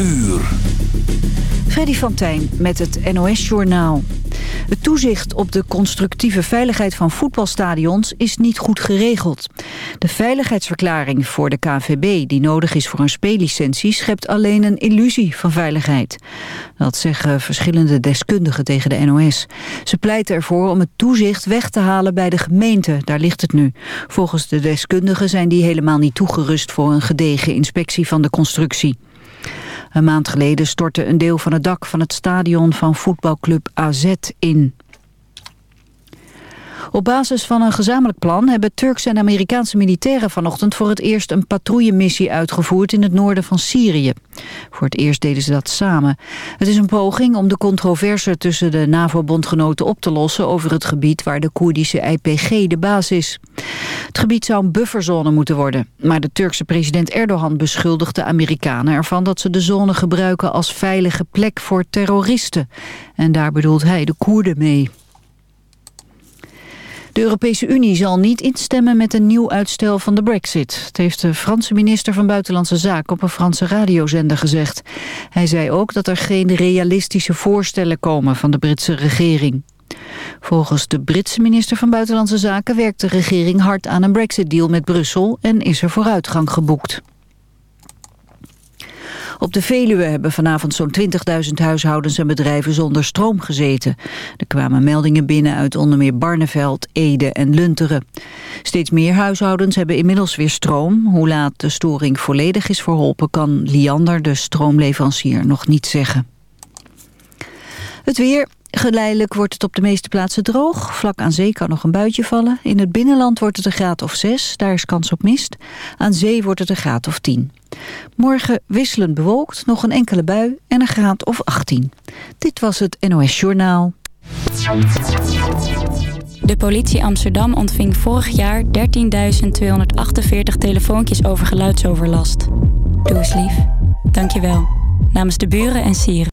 uur. Freddy van Tijn met het NOS-journaal. Het toezicht op de constructieve veiligheid van voetbalstadions is niet goed geregeld. De veiligheidsverklaring voor de KVB die nodig is voor een speellicentie schept alleen een illusie van veiligheid. Dat zeggen verschillende deskundigen tegen de NOS. Ze pleiten ervoor om het toezicht weg te halen bij de gemeente, daar ligt het nu. Volgens de deskundigen zijn die helemaal niet toegerust voor een gedegen inspectie van de constructie. Een maand geleden stortte een deel van het dak van het stadion van voetbalclub AZ in. Op basis van een gezamenlijk plan hebben Turkse en Amerikaanse militairen vanochtend voor het eerst een patrouillemissie uitgevoerd in het noorden van Syrië. Voor het eerst deden ze dat samen. Het is een poging om de controverse tussen de NAVO-bondgenoten op te lossen over het gebied waar de Koerdische IPG de baas is. Het gebied zou een bufferzone moeten worden, maar de Turkse president Erdogan beschuldigt de Amerikanen ervan dat ze de zone gebruiken als veilige plek voor terroristen. En daar bedoelt hij de Koerden mee. De Europese Unie zal niet instemmen met een nieuw uitstel van de brexit. Het heeft de Franse minister van Buitenlandse Zaken op een Franse radiozender gezegd. Hij zei ook dat er geen realistische voorstellen komen van de Britse regering. Volgens de Britse minister van Buitenlandse Zaken werkt de regering hard aan een brexit-deal met Brussel en is er vooruitgang geboekt. Op de Veluwe hebben vanavond zo'n 20.000 huishoudens en bedrijven zonder stroom gezeten. Er kwamen meldingen binnen uit onder meer Barneveld, Ede en Lunteren. Steeds meer huishoudens hebben inmiddels weer stroom. Hoe laat de storing volledig is verholpen kan Liander, de stroomleverancier, nog niet zeggen. Het weer, Geleidelijk wordt het op de meeste plaatsen droog. Vlak aan zee kan nog een buitje vallen. In het binnenland wordt het een graad of 6. Daar is kans op mist. Aan zee wordt het een graad of 10. Morgen wisselend bewolkt, nog een enkele bui en een graad of 18. Dit was het NOS Journaal. De politie Amsterdam ontving vorig jaar 13.248 telefoontjes over geluidsoverlast. Doe eens lief. Dank je wel. Namens de buren en sieren.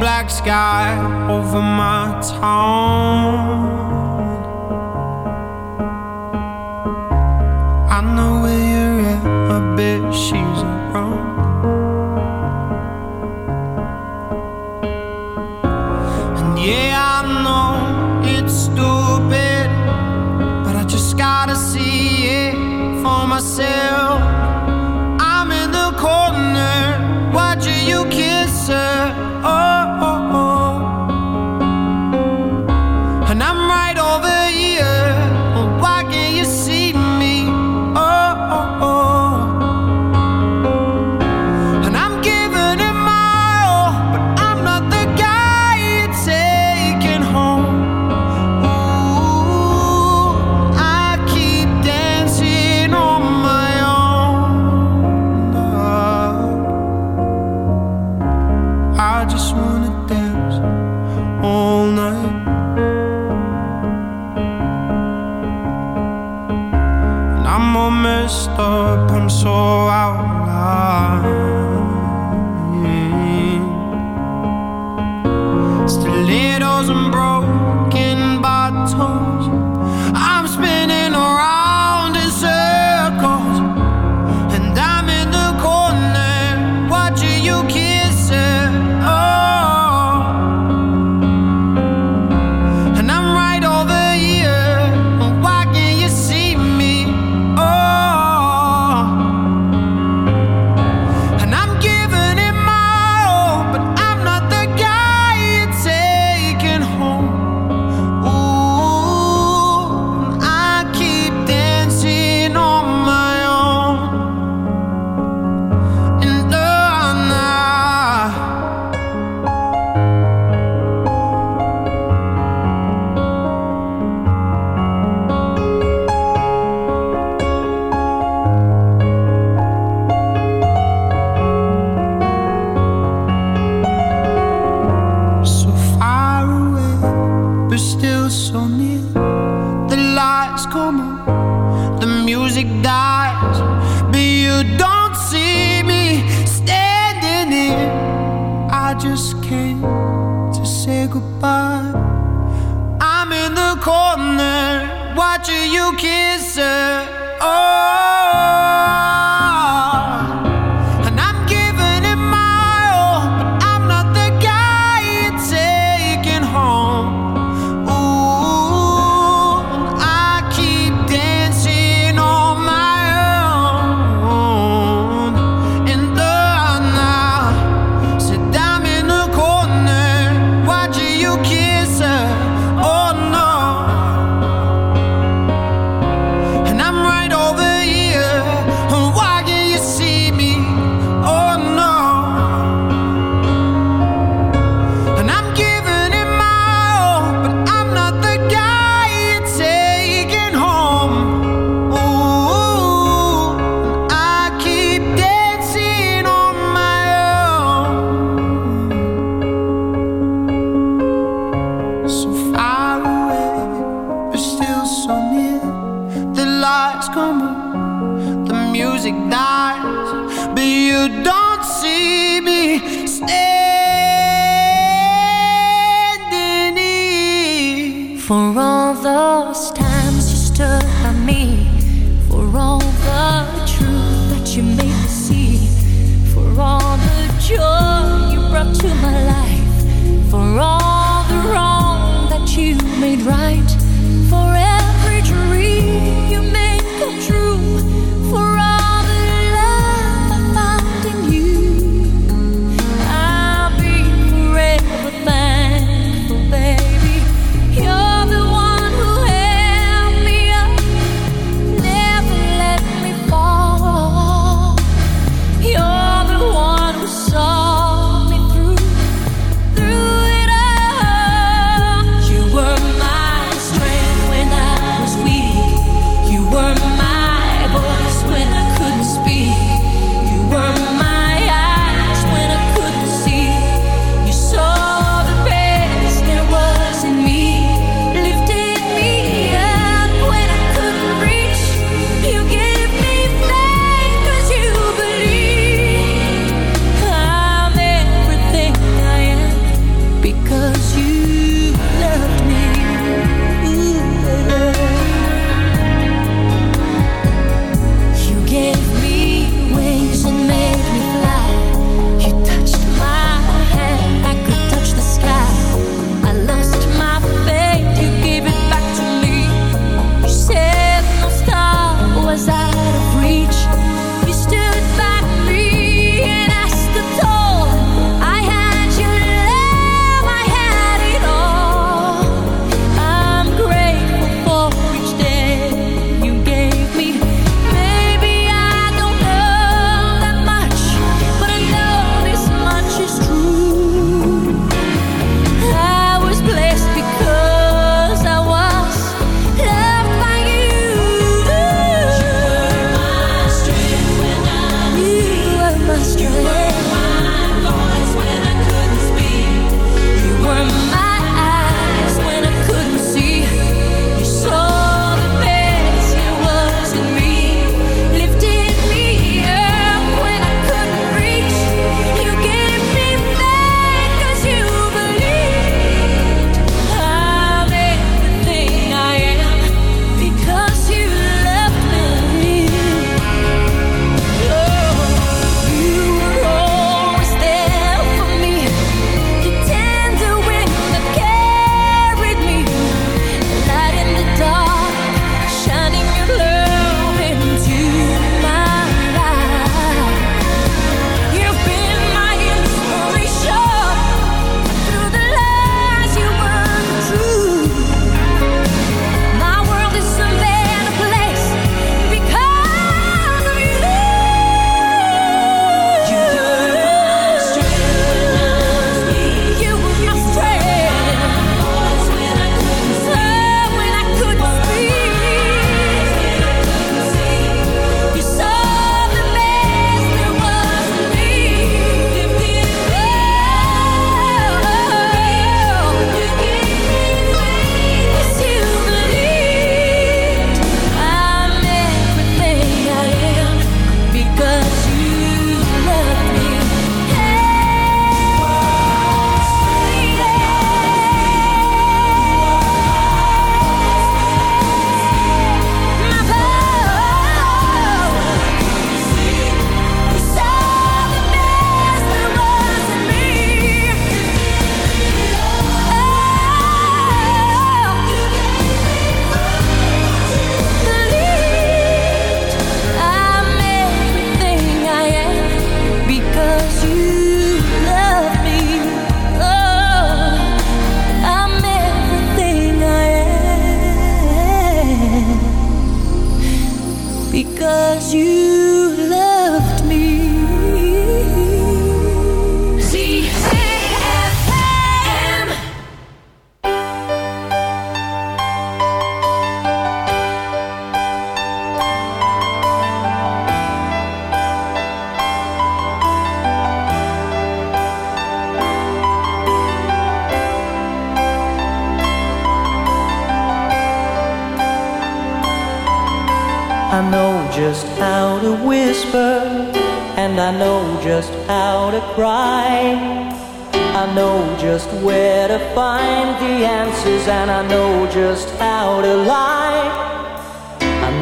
one sky over my through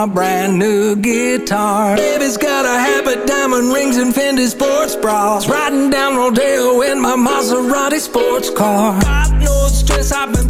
my brand new guitar. Baby's got a habit, diamond rings, and Fendi sports bras. Riding down Rodeo in my Maserati sports car. Got no stress, I've been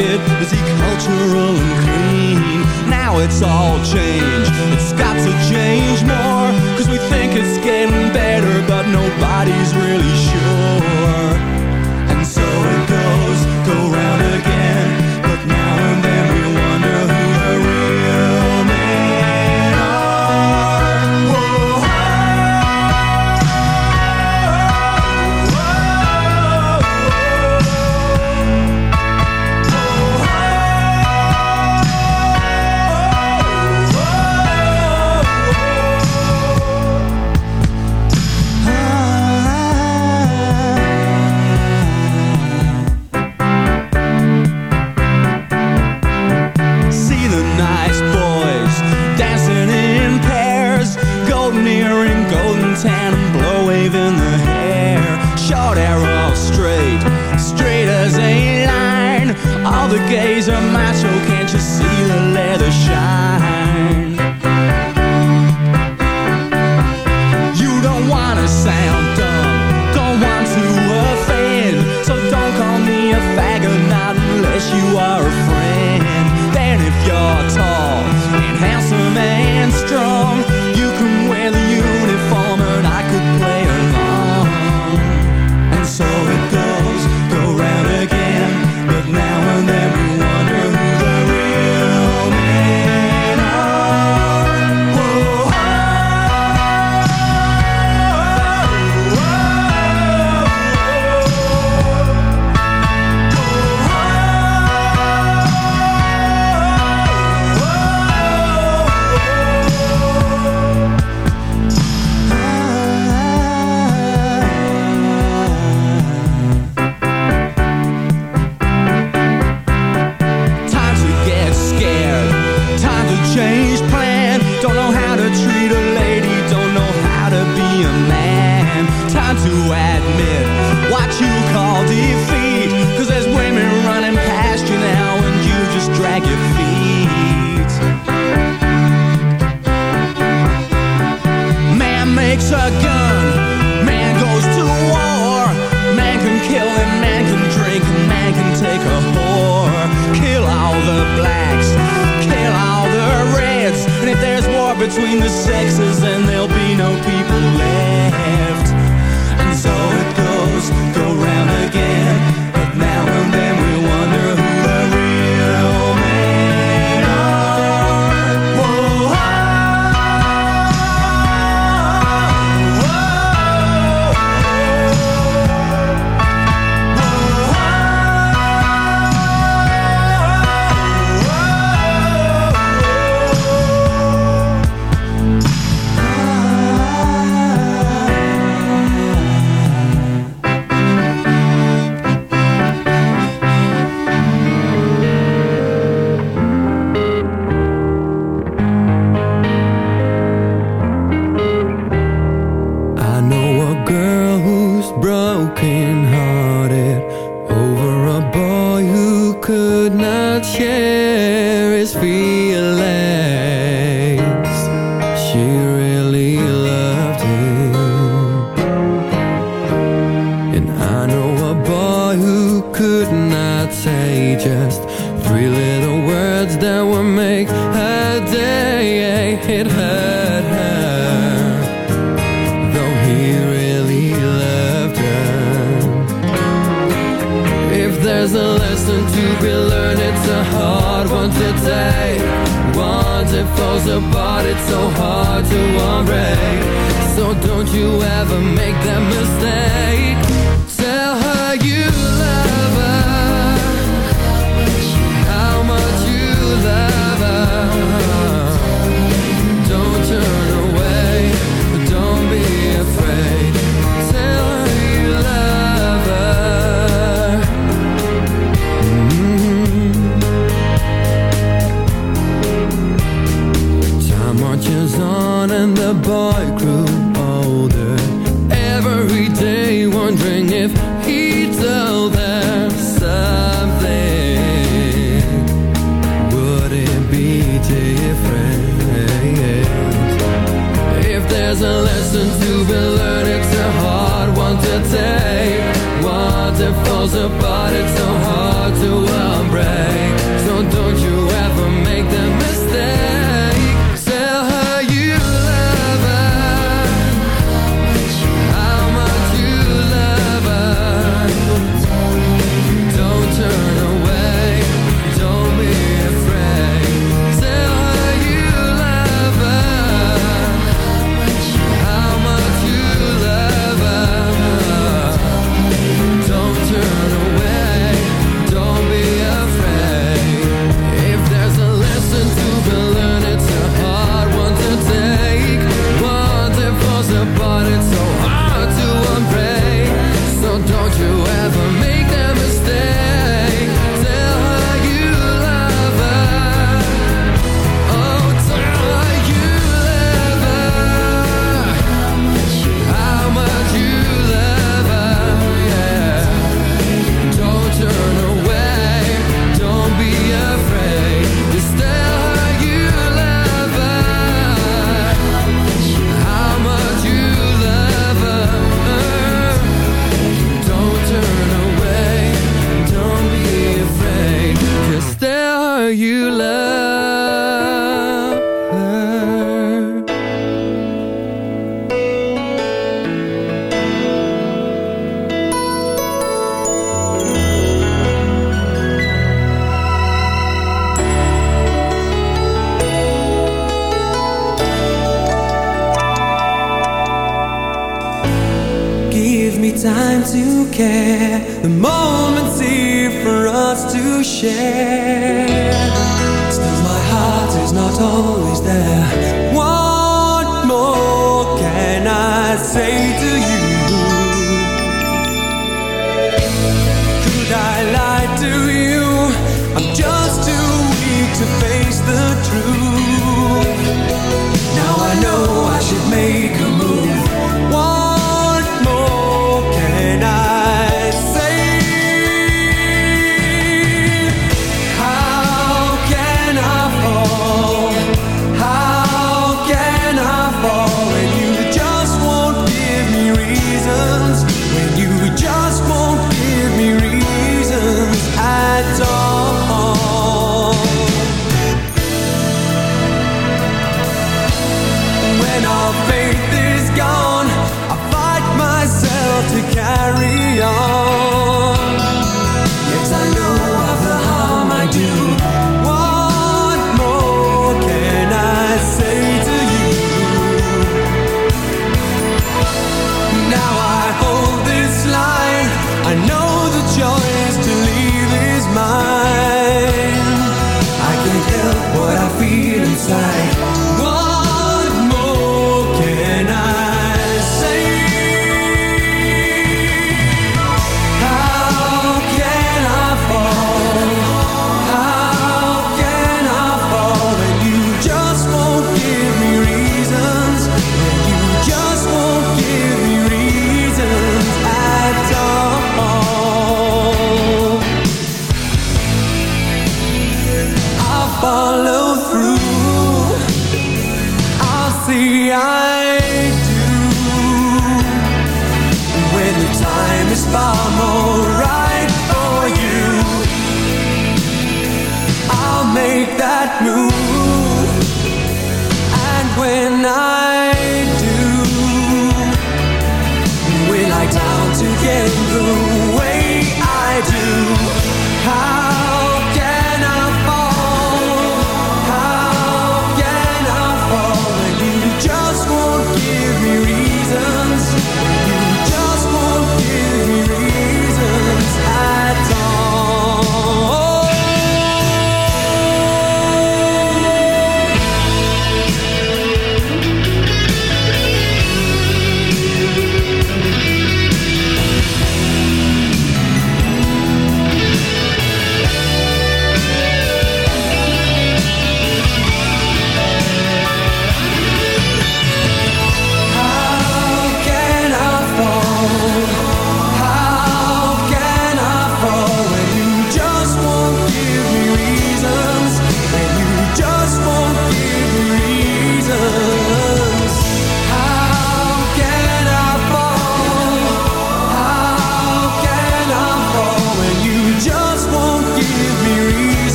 Is he cultural and clean? Now it's all changed. It's got to change more. Cause we think it's getting better, but nobody's really sure.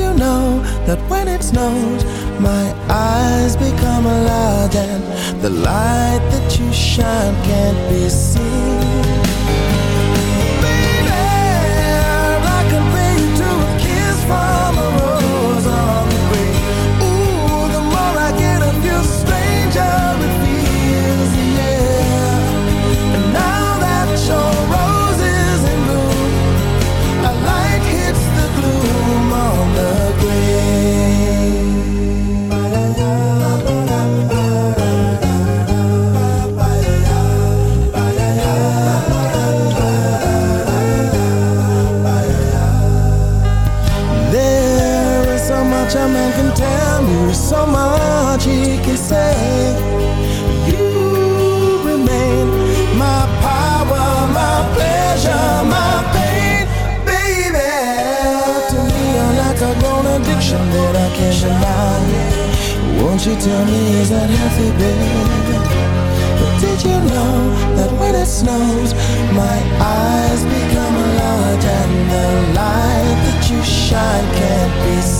you know that when it snows, my eyes become alive, and the light that you shine can't be seen. you tell me is that healthy, babe? But did you know that when it snows, my eyes become a and the light that you shine can't be seen?